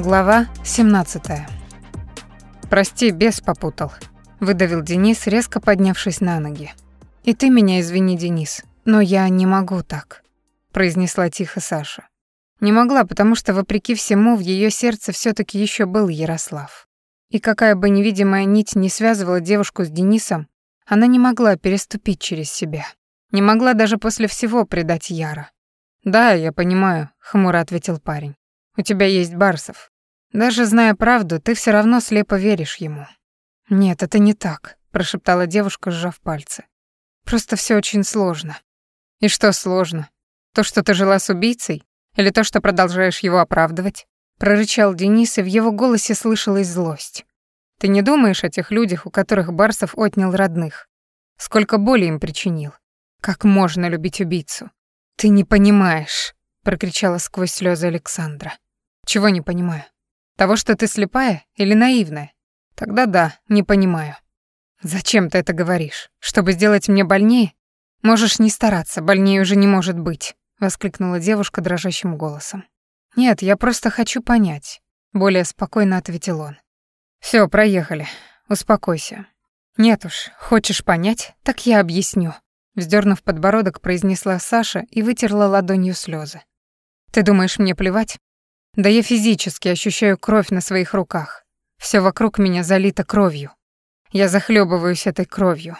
Глава 17. «Прости, бес попутал», — выдавил Денис, резко поднявшись на ноги. «И ты меня извини, Денис, но я не могу так», — произнесла тихо Саша. Не могла, потому что, вопреки всему, в ее сердце все таки еще был Ярослав. И какая бы невидимая нить не связывала девушку с Денисом, она не могла переступить через себя. Не могла даже после всего предать Яра. «Да, я понимаю», — хмуро ответил парень. «У тебя есть Барсов. Даже зная правду, ты все равно слепо веришь ему. Нет, это не так, прошептала девушка, сжав пальцы. Просто все очень сложно. И что сложно? То, что ты жила с убийцей, или то, что продолжаешь его оправдывать? прорычал Денис, и в его голосе слышалась злость. Ты не думаешь о тех людях, у которых Барсов отнял родных? Сколько боли им причинил? Как можно любить убийцу? Ты не понимаешь, прокричала сквозь слезы Александра. Чего не понимаю? Того, что ты слепая или наивная? Тогда да, не понимаю. Зачем ты это говоришь? Чтобы сделать мне больнее? Можешь не стараться, больнее уже не может быть, воскликнула девушка дрожащим голосом. Нет, я просто хочу понять, более спокойно ответил он. Всё, проехали. Успокойся. Нет уж, хочешь понять, так я объясню, вздернув подбородок, произнесла Саша и вытерла ладонью слезы. Ты думаешь, мне плевать? Да я физически ощущаю кровь на своих руках. Все вокруг меня залито кровью. Я захлебываюсь этой кровью.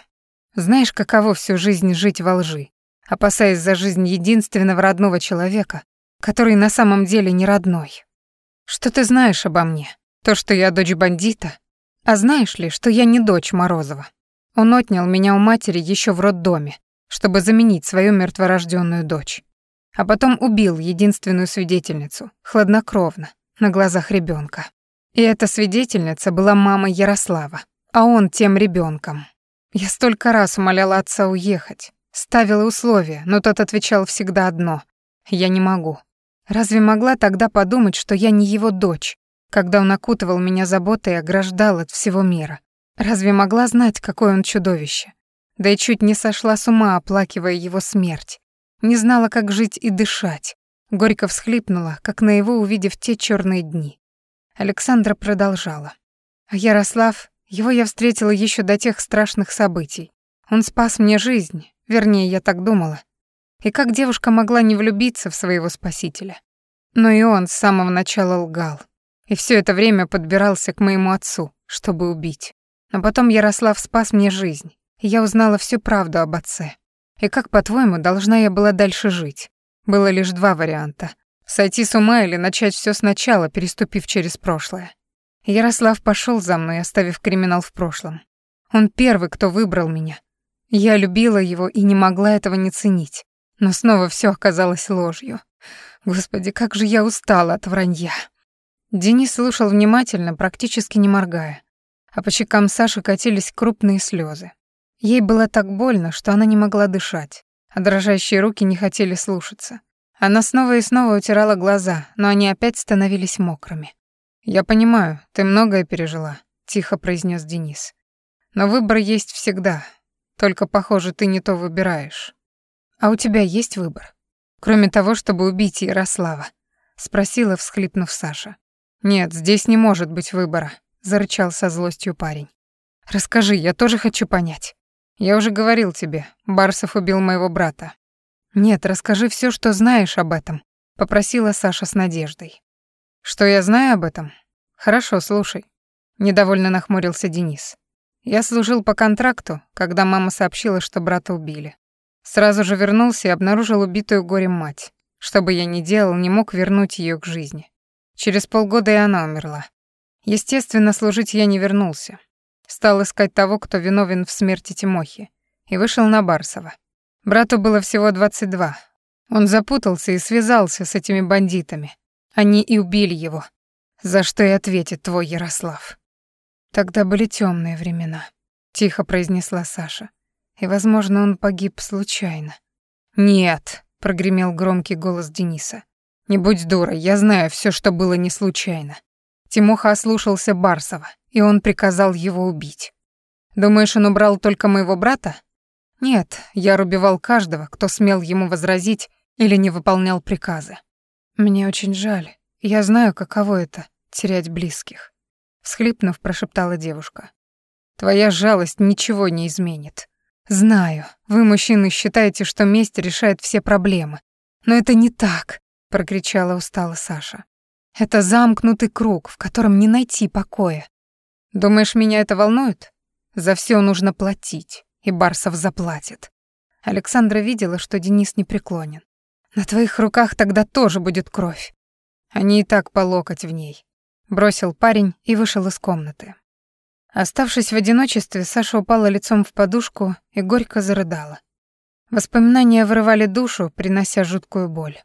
Знаешь, каково всю жизнь жить во лжи, опасаясь за жизнь единственного родного человека, который на самом деле не родной. Что ты знаешь обо мне? То, что я дочь бандита? А знаешь ли, что я не дочь Морозова? Он отнял меня у матери еще в роддоме, чтобы заменить свою мертворожденную дочь а потом убил единственную свидетельницу, хладнокровно, на глазах ребенка. И эта свидетельница была мамой Ярослава, а он тем ребенком. Я столько раз умоляла отца уехать, ставила условия, но тот отвечал всегда одно — «Я не могу». Разве могла тогда подумать, что я не его дочь, когда он окутывал меня заботой и ограждал от всего мира? Разве могла знать, какое он чудовище? Да и чуть не сошла с ума, оплакивая его смерть. Не знала, как жить и дышать. Горько всхлипнула, как на его увидев те черные дни. Александра продолжала. А Ярослав, его я встретила еще до тех страшных событий. Он спас мне жизнь, вернее, я так думала. И как девушка могла не влюбиться в своего спасителя? Но и он с самого начала лгал. И все это время подбирался к моему отцу, чтобы убить. Но потом Ярослав спас мне жизнь, и я узнала всю правду об отце. И как, по-твоему, должна я была дальше жить? Было лишь два варианта. Сойти с ума или начать все сначала, переступив через прошлое. Ярослав пошел за мной, оставив криминал в прошлом. Он первый, кто выбрал меня. Я любила его и не могла этого не ценить. Но снова все оказалось ложью. Господи, как же я устала от вранья. Денис слушал внимательно, практически не моргая. А по щекам Саши катились крупные слезы. Ей было так больно, что она не могла дышать, а дрожащие руки не хотели слушаться. Она снова и снова утирала глаза, но они опять становились мокрыми. «Я понимаю, ты многое пережила», — тихо произнес Денис. «Но выбор есть всегда, только, похоже, ты не то выбираешь». «А у тебя есть выбор? Кроме того, чтобы убить Ярослава?» — спросила, всхлипнув Саша. «Нет, здесь не может быть выбора», — зарычал со злостью парень. «Расскажи, я тоже хочу понять». Я уже говорил тебе, Барсов убил моего брата. Нет, расскажи все, что знаешь об этом, попросила Саша с надеждой. Что я знаю об этом? Хорошо, слушай. Недовольно нахмурился Денис. Я служил по контракту, когда мама сообщила, что брата убили. Сразу же вернулся и обнаружил убитую горем мать. Что бы я ни делал, не мог вернуть ее к жизни. Через полгода и она умерла. Естественно, служить я не вернулся. Стал искать того, кто виновен в смерти Тимохи, и вышел на Барсова. Брату было всего 22. Он запутался и связался с этими бандитами. Они и убили его. За что и ответит твой Ярослав. Тогда были темные времена, тихо произнесла Саша. И, возможно, он погиб случайно. Нет, прогремел громкий голос Дениса. Не будь дурой, я знаю все, что было не случайно. Тимоха ослушался Барсова, и он приказал его убить. Думаешь, он убрал только моего брата? Нет, я убивал каждого, кто смел ему возразить или не выполнял приказы. Мне очень жаль. Я знаю, каково это терять близких. Всхлипнув, прошептала девушка. Твоя жалость ничего не изменит. Знаю, вы, мужчины, считаете, что месть решает все проблемы. Но это не так, прокричала устало Саша. Это замкнутый круг, в котором не найти покоя. Думаешь, меня это волнует? За все нужно платить, и Барсов заплатит. Александра видела, что Денис не преклонен. На твоих руках тогда тоже будет кровь. Они и так по локоть в ней. Бросил парень и вышел из комнаты. Оставшись в одиночестве, Саша упала лицом в подушку и горько зарыдала. Воспоминания вырывали душу, принося жуткую боль.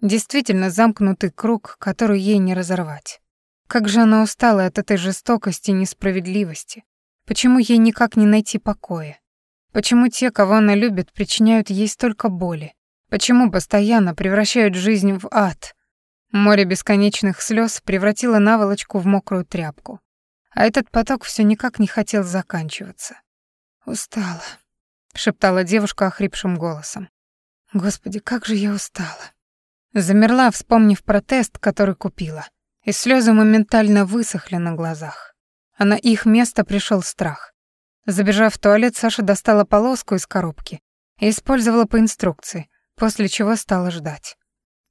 Действительно замкнутый круг, который ей не разорвать. Как же она устала от этой жестокости и несправедливости. Почему ей никак не найти покоя? Почему те, кого она любит, причиняют ей столько боли? Почему постоянно превращают жизнь в ад? Море бесконечных слез превратило наволочку в мокрую тряпку. А этот поток все никак не хотел заканчиваться. «Устала», — шептала девушка охрипшим голосом. «Господи, как же я устала». Замерла, вспомнив про тест, который купила, и слезы моментально высохли на глазах. А на их место пришел страх. Забежав в туалет, Саша достала полоску из коробки и использовала по инструкции, после чего стала ждать.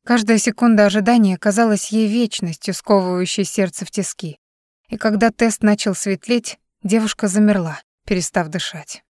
Каждая секунда ожидания казалась ей вечностью, сковывающей сердце в тиски. И когда тест начал светлеть, девушка замерла, перестав дышать.